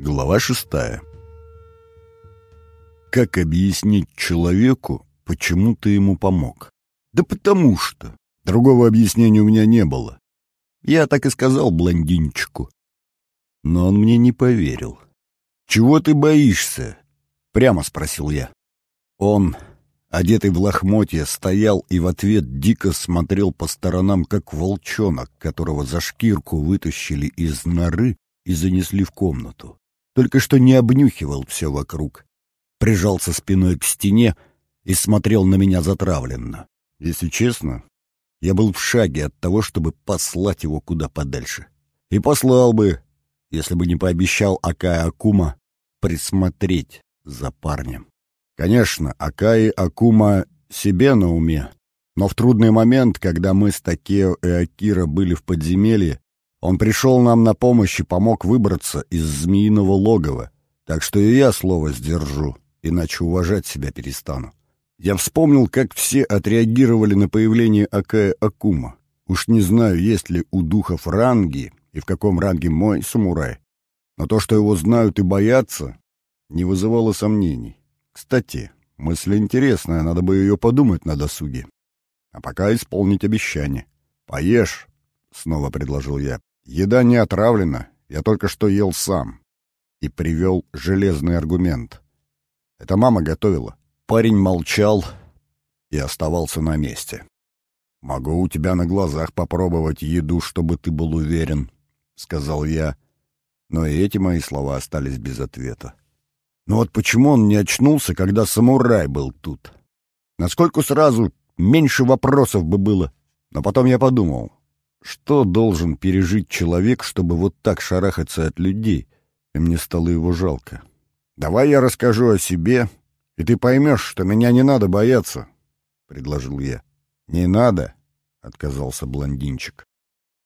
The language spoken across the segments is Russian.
Глава шестая. Как объяснить человеку, почему ты ему помог? Да потому что. Другого объяснения у меня не было. Я так и сказал блондинчику. Но он мне не поверил. «Чего ты боишься?» — прямо спросил я. Он, одетый в лохмотья, стоял и в ответ дико смотрел по сторонам, как волчонок, которого за шкирку вытащили из норы и занесли в комнату. Только что не обнюхивал все вокруг. Прижался спиной к стене и смотрел на меня затравленно. Если честно, я был в шаге от того, чтобы послать его куда подальше. И послал бы, если бы не пообещал Акая Акума присмотреть за парнем. Конечно, Акаи Акума себе на уме, но в трудный момент, когда мы с Такео и Акира были в подземелье, он пришел нам на помощь и помог выбраться из змеиного логова, так что и я слово сдержу, иначе уважать себя перестану. Я вспомнил, как все отреагировали на появление Акая Акума. Уж не знаю, есть ли у духов ранги и в каком ранге мой самурай. Но то, что его знают и боятся, не вызывало сомнений. Кстати, мысль интересная, надо бы ее подумать на досуге. А пока исполнить обещание. «Поешь», — снова предложил я. «Еда не отравлена, я только что ел сам». И привел железный аргумент. Это мама готовила. Парень молчал и оставался на месте. «Могу у тебя на глазах попробовать еду, чтобы ты был уверен», — сказал я. Но и эти мои слова остались без ответа. Но вот почему он не очнулся, когда самурай был тут? Насколько сразу меньше вопросов бы было. Но потом я подумал, что должен пережить человек, чтобы вот так шарахаться от людей? И мне стало его жалко. «Давай я расскажу о себе, и ты поймешь, что меня не надо бояться», — предложил я. «Не надо», — отказался блондинчик.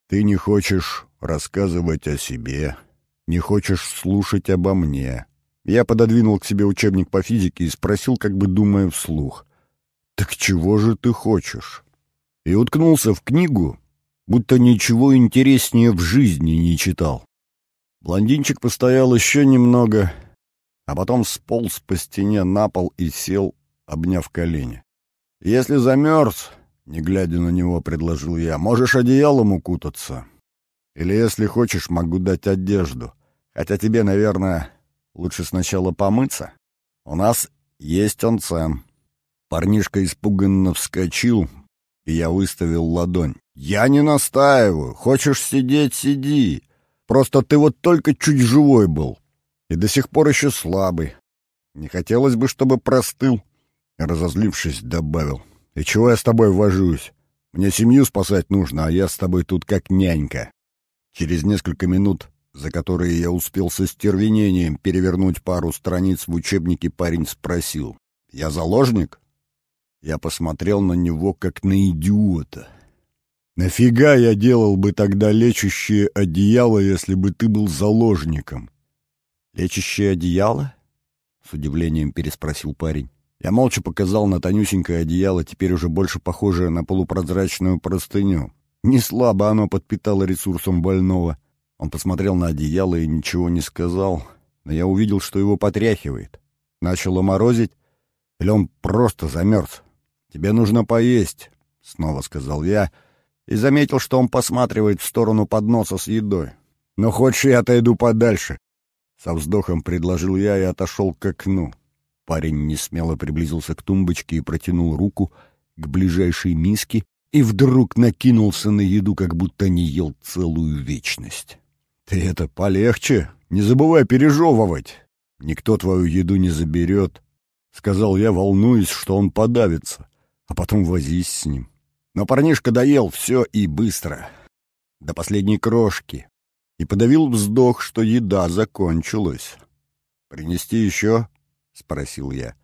«Ты не хочешь рассказывать о себе, не хочешь слушать обо мне». Я пододвинул к себе учебник по физике и спросил, как бы думая вслух. «Так чего же ты хочешь?» И уткнулся в книгу, будто ничего интереснее в жизни не читал. Блондинчик постоял еще немного, а потом сполз по стене на пол и сел, обняв колени. «Если замерз, — не глядя на него, предложил я, — можешь одеялом укутаться. Или, если хочешь, могу дать одежду. Хотя тебе, наверное, лучше сначала помыться. У нас есть онцен». Парнишка испуганно вскочил, и я выставил ладонь. «Я не настаиваю. Хочешь сидеть — сиди. Просто ты вот только чуть живой был. И до сих пор еще слабый. Не хотелось бы, чтобы простыл». Разозлившись, добавил. «И чего я с тобой вожусь? Мне семью спасать нужно, а я с тобой тут как нянька». Через несколько минут, за которые я успел со стервенением перевернуть пару страниц в учебнике, парень спросил. «Я заложник?» Я посмотрел на него, как на идиота. «Нафига я делал бы тогда лечащее одеяло, если бы ты был заложником?» «Лечащее одеяло?» — с удивлением переспросил парень. Я молча показал на тонюсенькое одеяло, теперь уже больше похожее на полупрозрачную простыню. Не слабо оно подпитало ресурсом больного. Он посмотрел на одеяло и ничего не сказал, но я увидел, что его потряхивает. Начало морозить, или он просто замерз. «Тебе нужно поесть», — снова сказал я, и заметил, что он посматривает в сторону подноса с едой. «Но хочешь, я отойду подальше?» Со вздохом предложил я и отошел к окну. Парень несмело приблизился к тумбочке и протянул руку к ближайшей миске и вдруг накинулся на еду, как будто не ел целую вечность. «Ты это полегче, не забывай пережевывать. Никто твою еду не заберет», — сказал я, волнуясь, что он подавится а потом возись с ним. Но парнишка доел все и быстро, до последней крошки, и подавил вздох, что еда закончилась. «Принести еще?» — спросил я.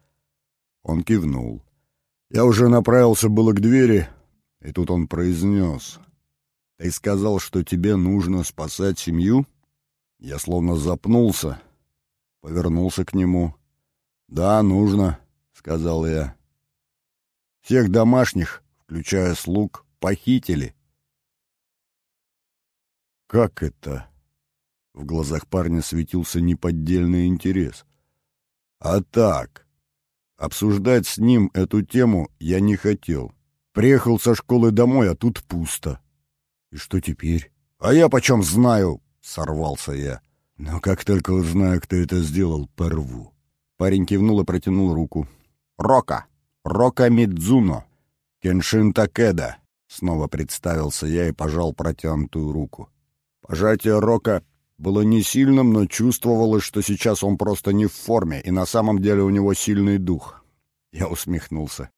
Он кивнул. Я уже направился было к двери, и тут он произнес. «Ты сказал, что тебе нужно спасать семью?» Я словно запнулся, повернулся к нему. «Да, нужно», — сказал я. Всех домашних, включая слуг, похитили. «Как это?» В глазах парня светился неподдельный интерес. «А так, обсуждать с ним эту тему я не хотел. Приехал со школы домой, а тут пусто». «И что теперь?» «А я почем знаю?» — сорвался я. «Но как только узнаю, кто это сделал, порву». Парень кивнул и протянул руку. «Рока! Рока Мидзуно! Кеншин Такеда!» Снова представился я и пожал протянутую руку. Пожатие Рока было не сильным, но чувствовалось, что сейчас он просто не в форме, и на самом деле у него сильный дух. Я усмехнулся.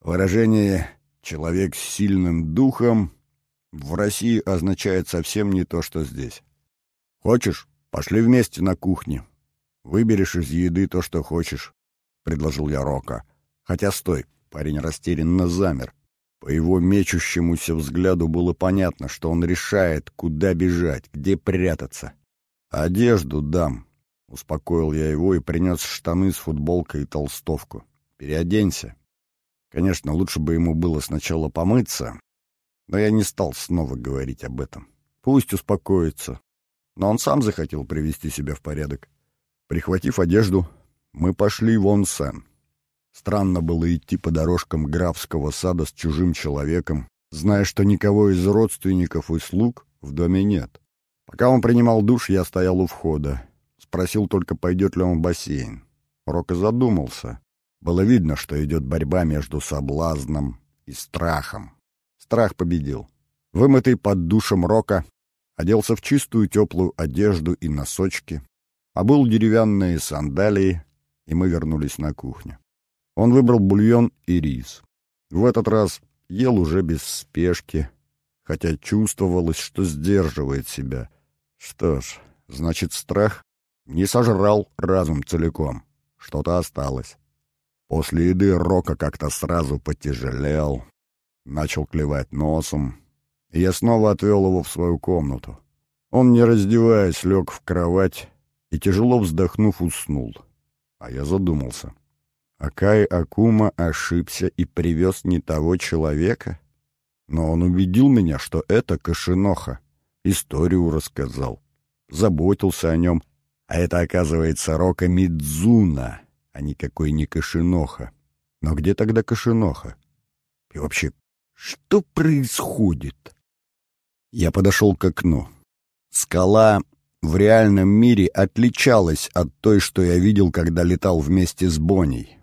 Выражение «человек с сильным духом» в России означает совсем не то, что здесь. «Хочешь, пошли вместе на кухню. Выберешь из еды то, что хочешь», — предложил я Рока. «Хотя стой, парень растерянно замер. По его мечущемуся взгляду было понятно, что он решает, куда бежать, где прятаться. «Одежду дам», — успокоил я его и принес штаны с футболкой и толстовку. «Переоденься». Конечно, лучше бы ему было сначала помыться, но я не стал снова говорить об этом. Пусть успокоится. Но он сам захотел привести себя в порядок. Прихватив одежду, мы пошли в Онсен. Странно было идти по дорожкам графского сада с чужим человеком, зная, что никого из родственников и слуг в доме нет. Пока он принимал душ, я стоял у входа. Спросил только, пойдет ли он в бассейн. Рока задумался. Было видно, что идет борьба между соблазном и страхом. Страх победил. Вымытый под душем Рока, оделся в чистую теплую одежду и носочки, обул деревянные сандалии, и мы вернулись на кухню. Он выбрал бульон и рис. В этот раз ел уже без спешки, хотя чувствовалось, что сдерживает себя. Что ж, значит, страх не сожрал разум целиком. Что-то осталось. После еды Рока как-то сразу потяжелел, начал клевать носом, и я снова отвел его в свою комнату. Он, не раздеваясь, лег в кровать и, тяжело вздохнув, уснул. А я задумался — Акай Акума ошибся и привез не того человека? Но он убедил меня, что это Кашиноха. Историю рассказал. Заботился о нем. А это, оказывается, Рока Мидзуна, а никакой не Кашиноха. Но где тогда Кашиноха? И вообще, что происходит? Я подошел к окну. Скала в реальном мире отличалась от той, что я видел, когда летал вместе с Боней.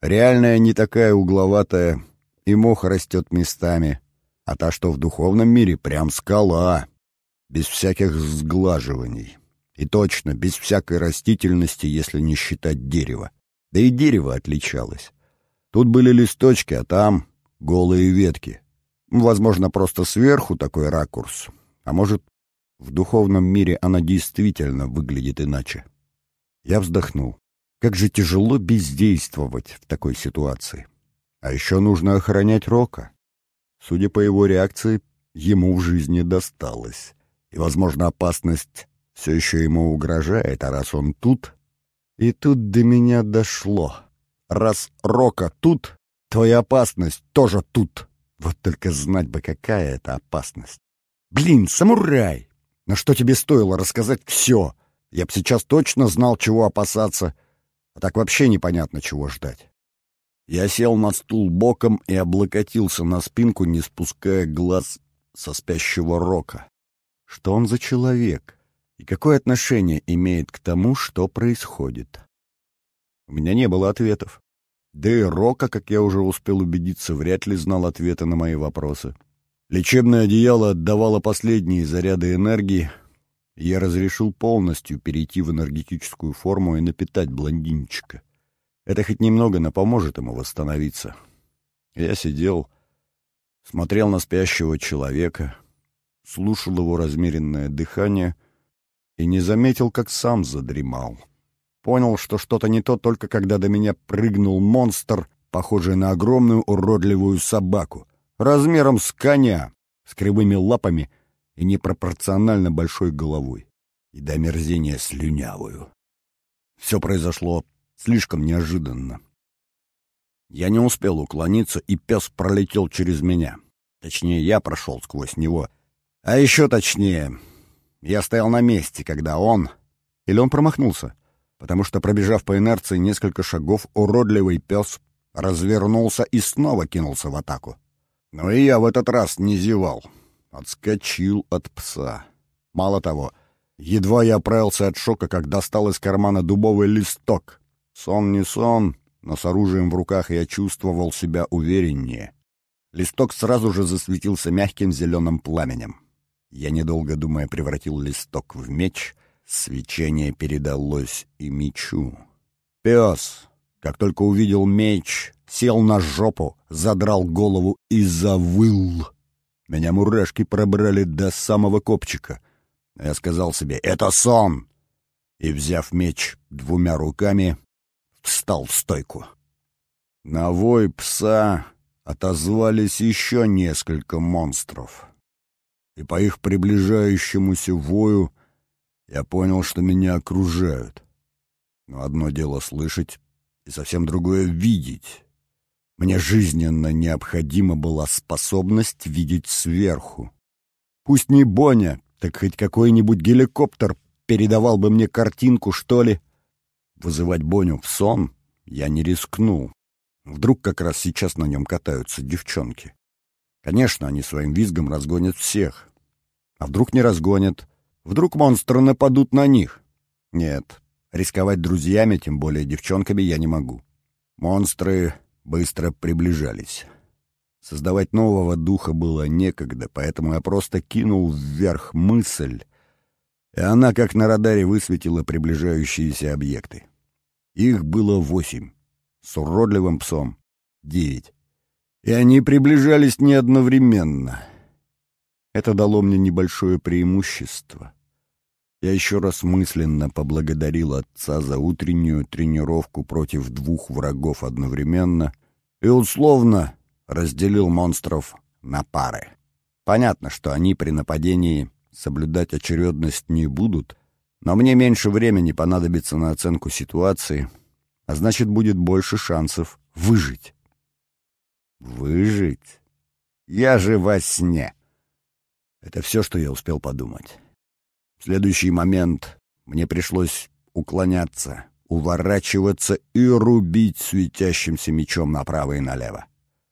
Реальная не такая угловатая, и мох растет местами, а та, что в духовном мире, прям скала, без всяких сглаживаний. И точно, без всякой растительности, если не считать дерева. Да и дерево отличалось. Тут были листочки, а там голые ветки. Возможно, просто сверху такой ракурс. А может, в духовном мире она действительно выглядит иначе. Я вздохнул. Как же тяжело бездействовать в такой ситуации. А еще нужно охранять Рока. Судя по его реакции, ему в жизни досталось. И, возможно, опасность все еще ему угрожает, а раз он тут... И тут до меня дошло. Раз Рока тут, твоя опасность тоже тут. Вот только знать бы, какая это опасность. Блин, самурай! На что тебе стоило рассказать все? Я б сейчас точно знал, чего опасаться — а так вообще непонятно, чего ждать. Я сел на стул боком и облокотился на спинку, не спуская глаз со спящего Рока. Что он за человек? И какое отношение имеет к тому, что происходит? У меня не было ответов. Да и Рока, как я уже успел убедиться, вряд ли знал ответы на мои вопросы. Лечебное одеяло отдавало последние заряды энергии, я разрешил полностью перейти в энергетическую форму и напитать блондинчика. Это хоть немного, но поможет ему восстановиться. Я сидел, смотрел на спящего человека, слушал его размеренное дыхание и не заметил, как сам задремал. Понял, что что-то не то только когда до меня прыгнул монстр, похожий на огромную уродливую собаку, размером с коня, с кривыми лапами и непропорционально большой головой, и до мерзения слюнявую. Все произошло слишком неожиданно. Я не успел уклониться, и пес пролетел через меня. Точнее, я прошел сквозь него. А еще точнее, Я стоял на месте, когда он... Или он промахнулся, потому что, пробежав по инерции несколько шагов, уродливый пес развернулся и снова кинулся в атаку. Но и я в этот раз не зевал. Отскочил от пса. Мало того, едва я оправился от шока, как достал из кармана дубовый листок. Сон не сон, но с оружием в руках я чувствовал себя увереннее. Листок сразу же засветился мягким зеленым пламенем. Я, недолго думая, превратил листок в меч. Свечение передалось и мечу. Пес, как только увидел меч, сел на жопу, задрал голову и завыл. Меня мурашки пробрали до самого копчика. Я сказал себе «Это сон!» и, взяв меч двумя руками, встал в стойку. На вой пса отозвались еще несколько монстров. И по их приближающемуся вою я понял, что меня окружают. Но одно дело слышать, и совсем другое — видеть. Мне жизненно необходима была способность видеть сверху. Пусть не Боня, так хоть какой-нибудь геликоптер передавал бы мне картинку, что ли. Вызывать Боню в сон я не рискнул. Вдруг как раз сейчас на нем катаются девчонки. Конечно, они своим визгом разгонят всех. А вдруг не разгонят? Вдруг монстры нападут на них? Нет, рисковать друзьями, тем более девчонками, я не могу. Монстры быстро приближались. Создавать нового духа было некогда, поэтому я просто кинул вверх мысль, и она, как на радаре, высветила приближающиеся объекты. Их было восемь с уродливым псом — девять. И они приближались не одновременно. Это дало мне небольшое преимущество. Я еще раз мысленно поблагодарил отца за утреннюю тренировку против двух врагов одновременно и условно разделил монстров на пары. Понятно, что они при нападении соблюдать очередность не будут, но мне меньше времени понадобится на оценку ситуации — а значит, будет больше шансов выжить. Выжить? Я же во сне. Это все, что я успел подумать. В следующий момент мне пришлось уклоняться, уворачиваться и рубить светящимся мечом направо и налево.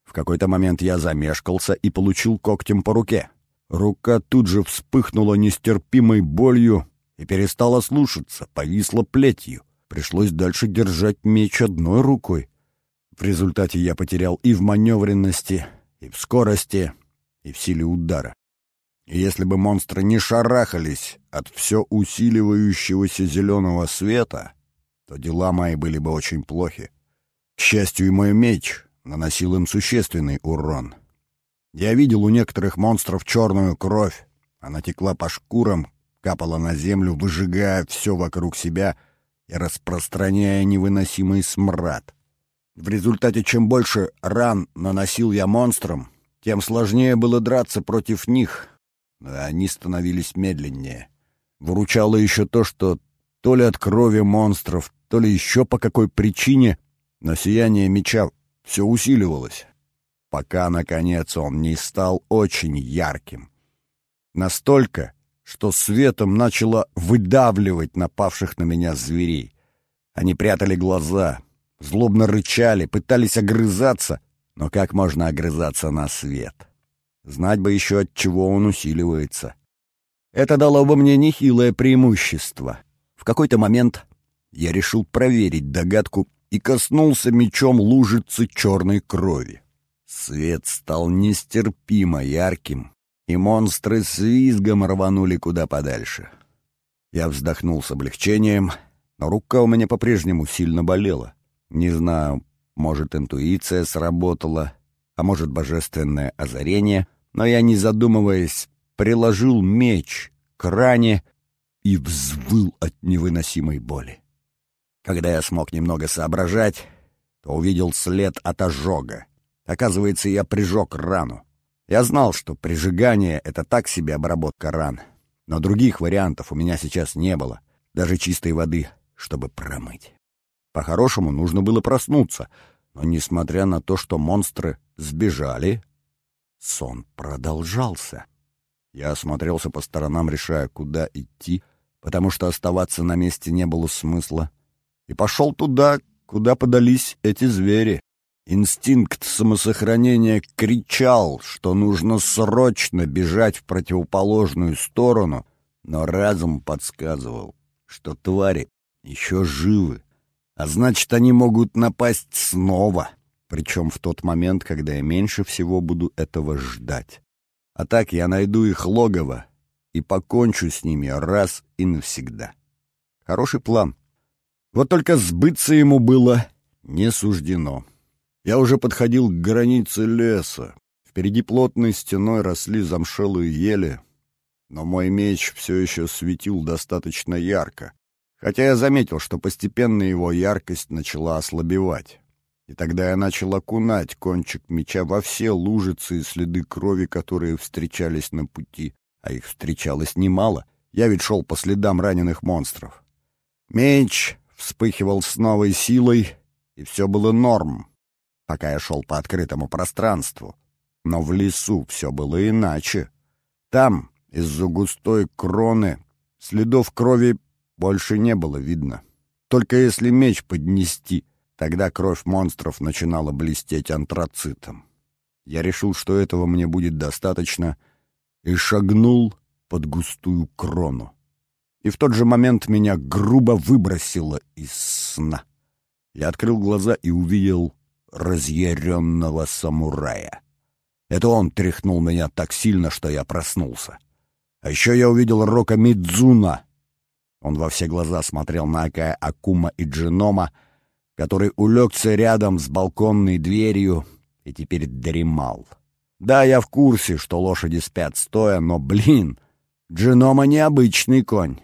В какой-то момент я замешкался и получил когтем по руке. Рука тут же вспыхнула нестерпимой болью и перестала слушаться, повисла плетью. Пришлось дальше держать меч одной рукой. В результате я потерял и в маневренности, и в скорости, и в силе удара. Если бы монстры не шарахались от все усиливающегося зеленого света, то дела мои были бы очень плохи. К счастью, и мой меч наносил им существенный урон. Я видел у некоторых монстров черную кровь. Она текла по шкурам, капала на землю, выжигая все вокруг себя и распространяя невыносимый смрад. В результате, чем больше ран наносил я монстрам, тем сложнее было драться против них, они становились медленнее. Выручало еще то, что то ли от крови монстров, то ли еще по какой причине, но сияние меча все усиливалось, пока, наконец, он не стал очень ярким. Настолько, что светом начало выдавливать напавших на меня зверей. Они прятали глаза, злобно рычали, пытались огрызаться, но как можно огрызаться на свет? Знать бы еще, от чего он усиливается. Это дало бы мне нехилое преимущество. В какой-то момент я решил проверить догадку и коснулся мечом лужицы черной крови. Свет стал нестерпимо ярким, и монстры с визгом рванули куда подальше. Я вздохнул с облегчением, но рука у меня по-прежнему сильно болела. Не знаю, может, интуиция сработала, а может, божественное озарение, но я, не задумываясь, приложил меч к ране и взвыл от невыносимой боли. Когда я смог немного соображать, то увидел след от ожога. Оказывается, я прижег рану. Я знал, что прижигание — это так себе обработка ран, но других вариантов у меня сейчас не было, даже чистой воды, чтобы промыть. По-хорошему, нужно было проснуться, но, несмотря на то, что монстры сбежали, сон продолжался. Я осмотрелся по сторонам, решая, куда идти, потому что оставаться на месте не было смысла, и пошел туда, куда подались эти звери. Инстинкт самосохранения кричал, что нужно срочно бежать в противоположную сторону, но разум подсказывал, что твари еще живы, а значит, они могут напасть снова, причем в тот момент, когда я меньше всего буду этого ждать. А так я найду их логово и покончу с ними раз и навсегда. Хороший план. Вот только сбыться ему было не суждено. Я уже подходил к границе леса. Впереди плотной стеной росли замшелые ели, но мой меч все еще светил достаточно ярко, хотя я заметил, что постепенно его яркость начала ослабевать. И тогда я начал окунать кончик меча во все лужицы и следы крови, которые встречались на пути, а их встречалось немало. Я ведь шел по следам раненых монстров. Меч вспыхивал с новой силой, и все было норм пока я шел по открытому пространству. Но в лесу все было иначе. Там, из-за густой кроны, следов крови больше не было видно. Только если меч поднести, тогда кровь монстров начинала блестеть антрацитом. Я решил, что этого мне будет достаточно, и шагнул под густую крону. И в тот же момент меня грубо выбросило из сна. Я открыл глаза и увидел разъяренного самурая. Это он тряхнул меня так сильно, что я проснулся. А еще я увидел Рока Мидзуна. Он во все глаза смотрел на Акая Акума и Джинома, который улегся рядом с балконной дверью и теперь дремал. Да, я в курсе, что лошади спят стоя, но, блин, Джинома необычный конь.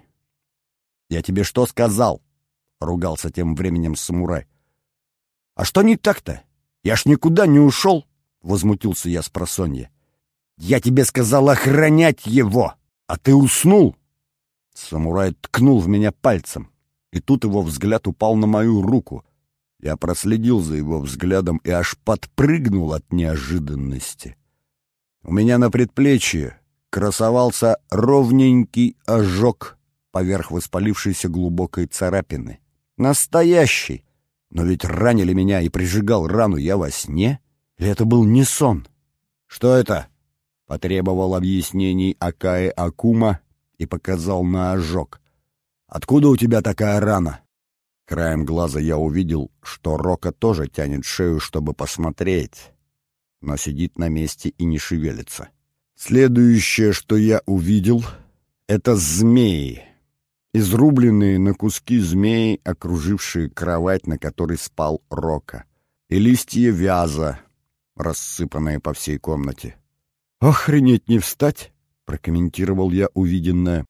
«Я тебе что сказал?» — ругался тем временем самурай. «А что не так-то? Я ж никуда не ушел!» — возмутился я с просонья. «Я тебе сказал охранять его, а ты уснул!» Самурай ткнул в меня пальцем, и тут его взгляд упал на мою руку. Я проследил за его взглядом и аж подпрыгнул от неожиданности. У меня на предплечье красовался ровненький ожог поверх воспалившейся глубокой царапины. Настоящий, но ведь ранили меня и прижигал рану я во сне? Или это был не сон? Что это? Потребовал объяснений Акаe Акума и показал на ожог. Откуда у тебя такая рана? Краем глаза я увидел, что Рока тоже тянет шею, чтобы посмотреть, но сидит на месте и не шевелится. Следующее, что я увидел, — это змеи изрубленные на куски змеи, окружившие кровать, на которой спал Рока, и листья вяза, рассыпанные по всей комнате. «Охренеть не встать!» — прокомментировал я увиденное.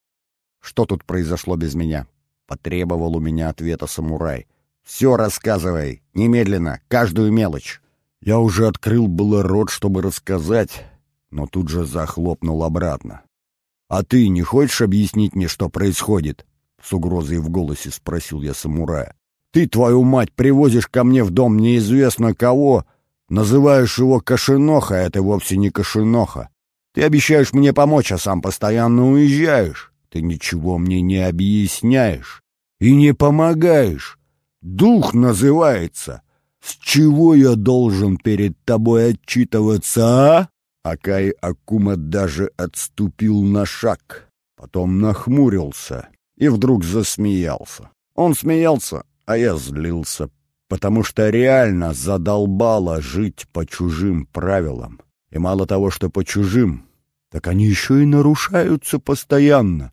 «Что тут произошло без меня?» — потребовал у меня ответа самурай. «Все рассказывай, немедленно, каждую мелочь». Я уже открыл было рот, чтобы рассказать, но тут же захлопнул обратно. «А ты не хочешь объяснить мне, что происходит?» с угрозой в голосе спросил я самурая. «Ты, твою мать, привозишь ко мне в дом неизвестно кого, называешь его Кошеноха, а это вовсе не Кошеноха. Ты обещаешь мне помочь, а сам постоянно уезжаешь. Ты ничего мне не объясняешь и не помогаешь. Дух называется. С чего я должен перед тобой отчитываться, а?» Акай Акума даже отступил на шаг, потом нахмурился и вдруг засмеялся. Он смеялся, а я злился, потому что реально задолбало жить по чужим правилам. И мало того, что по чужим, так они еще и нарушаются постоянно.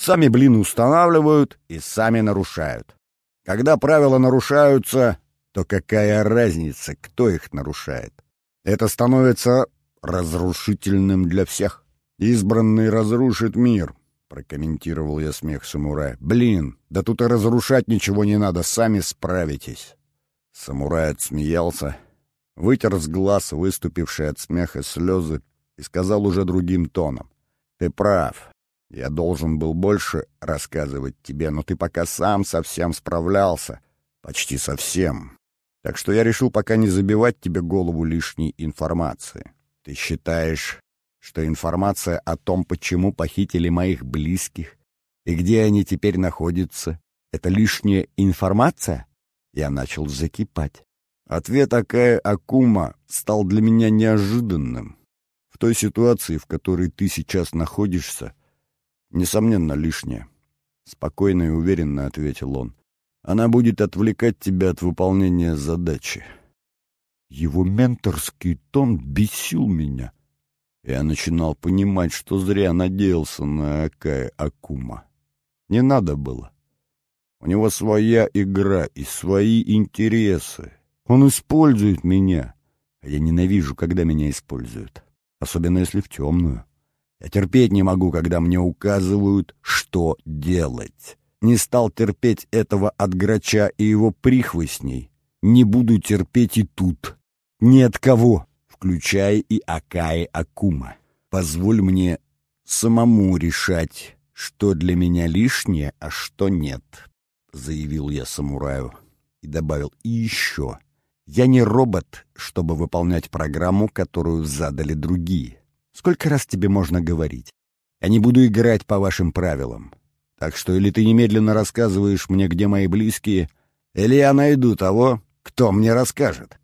Сами, блин, устанавливают и сами нарушают. Когда правила нарушаются, то какая разница, кто их нарушает? Это становится разрушительным для всех. Избранный разрушит мир, — прокомментировал я смех самурая. «Блин, да тут и разрушать ничего не надо, сами справитесь». Самурай отсмеялся, вытер с глаз выступившие от смеха слезы и сказал уже другим тоном. «Ты прав. Я должен был больше рассказывать тебе, но ты пока сам совсем справлялся. Почти совсем. Так что я решил пока не забивать тебе голову лишней информации. Ты считаешь, что информация о том, почему похитили моих близких и где они теперь находятся, это лишняя информация? Я начал закипать. Ответ Акая Акума стал для меня неожиданным. В той ситуации, в которой ты сейчас находишься, несомненно, лишняя. Спокойно и уверенно ответил он. Она будет отвлекать тебя от выполнения задачи. Его менторский тон бесил меня. Я начинал понимать, что зря надеялся на Акая Акума. Не надо было. У него своя игра и свои интересы. Он использует меня. А я ненавижу, когда меня используют. Особенно если в темную. Я терпеть не могу, когда мне указывают, что делать. Не стал терпеть этого от грача и его прихвостней. Не буду терпеть и тут. Ни от кого, включая и Акаи Акума. Позволь мне самому решать, что для меня лишнее, а что нет, — заявил я самураю и добавил и еще. Я не робот, чтобы выполнять программу, которую задали другие. Сколько раз тебе можно говорить? Я не буду играть по вашим правилам. Так что или ты немедленно рассказываешь мне, где мои близкие, или я найду того, кто мне расскажет.